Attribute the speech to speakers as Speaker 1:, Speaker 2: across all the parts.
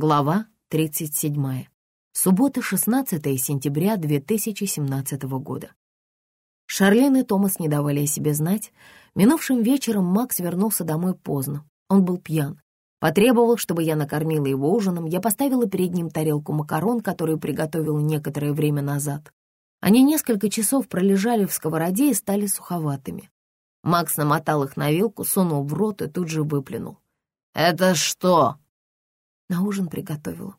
Speaker 1: Глава 37. Суббота, 16 сентября 2017 года. Шарлен и Томас не давали о себе знать. Минувшим вечером Макс вернулся домой поздно. Он был пьян. Потребовал, чтобы я накормила его ужином. Я поставила перед ним тарелку макарон, которую приготовила некоторое время назад. Они несколько часов пролежали в сковороде и стали суховатыми. Макс намотал их на вилку, сунул в рот и тут же выплюнул. «Это что?» На ужин приготовила.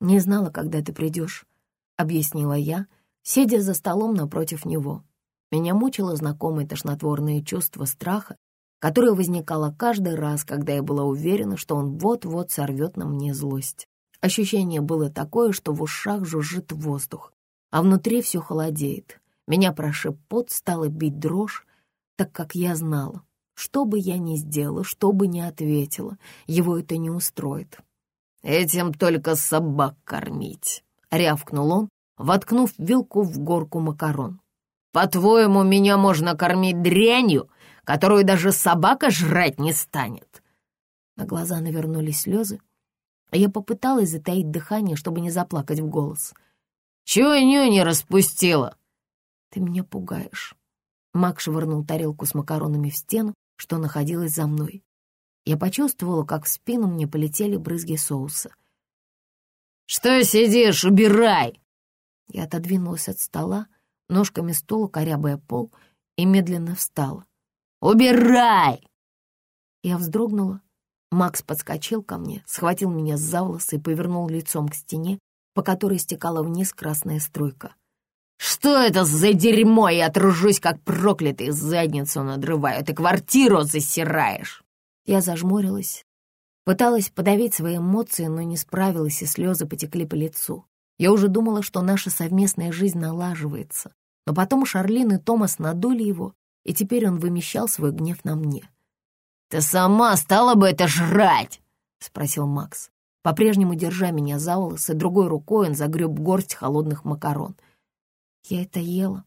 Speaker 1: «Не знала, когда ты придешь», — объяснила я, сидя за столом напротив него. Меня мучило знакомое тошнотворное чувство страха, которое возникало каждый раз, когда я была уверена, что он вот-вот сорвет на мне злость. Ощущение было такое, что в ушах жужжит воздух, а внутри все холодеет. Меня прошиб пот, стала бить дрожь, так как я знала, что бы я ни сделала, что бы ни ответила, его это не устроит. «Этим только собак кормить», — рявкнул он, воткнув вилку в горку макарон. «По-твоему, меня можно кормить дрянью, которую даже собака жрать не станет?» На глаза навернулись слезы, а я попыталась затаить дыхание, чтобы не заплакать в голос. «Чего не распустила?» «Ты меня пугаешь». Мак швырнул тарелку с макаронами в стену, что находилась за мной. Я почувствовала, как в спину мне полетели брызги соуса. «Что сидишь? Убирай!» Я отодвинулась от стола, ножками стула корябая пол, и медленно встала. «Убирай!» Я вздрогнула. Макс подскочил ко мне, схватил меня за волосы и повернул лицом к стене, по которой стекала вниз красная струйка. «Что это за дерьмо? Я тружусь, как проклятый, задницу надрываю. Ты квартиру засираешь!» Я зажмурилась, пыталась подавить свои эмоции, но не справилась, и слезы потекли по лицу. Я уже думала, что наша совместная жизнь налаживается, но потом Шарлин и Томас надули его, и теперь он вымещал свой гнев на мне. «Ты сама стала бы это жрать?» — спросил Макс. По-прежнему держа меня за волосы, другой рукой он загреб горсть холодных макарон. Я это ела.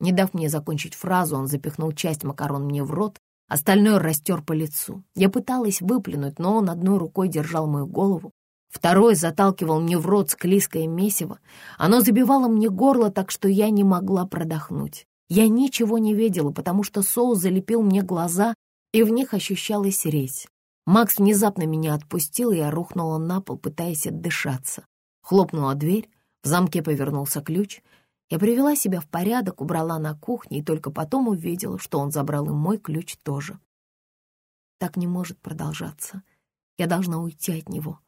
Speaker 1: Не дав мне закончить фразу, он запихнул часть макарон мне в рот, Остальное растер по лицу. Я пыталась выплюнуть, но он одной рукой держал мою голову, второй заталкивал мне в рот склизкое месиво. Оно забивало мне горло так, что я не могла продохнуть. Я ничего не видела, потому что соус залепил мне глаза, и в них ощущалась резь. Макс внезапно меня отпустил, и я рухнула на пол, пытаясь отдышаться. Хлопнула дверь, в замке повернулся ключ — я привела себя в порядок, убрала на кухне и только потом увидела, что он забрал и мой ключ тоже. Так не может продолжаться. Я должна уйти от него.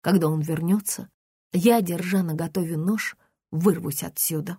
Speaker 1: Когда он вернется, я, держа на готове нож, вырвусь отсюда.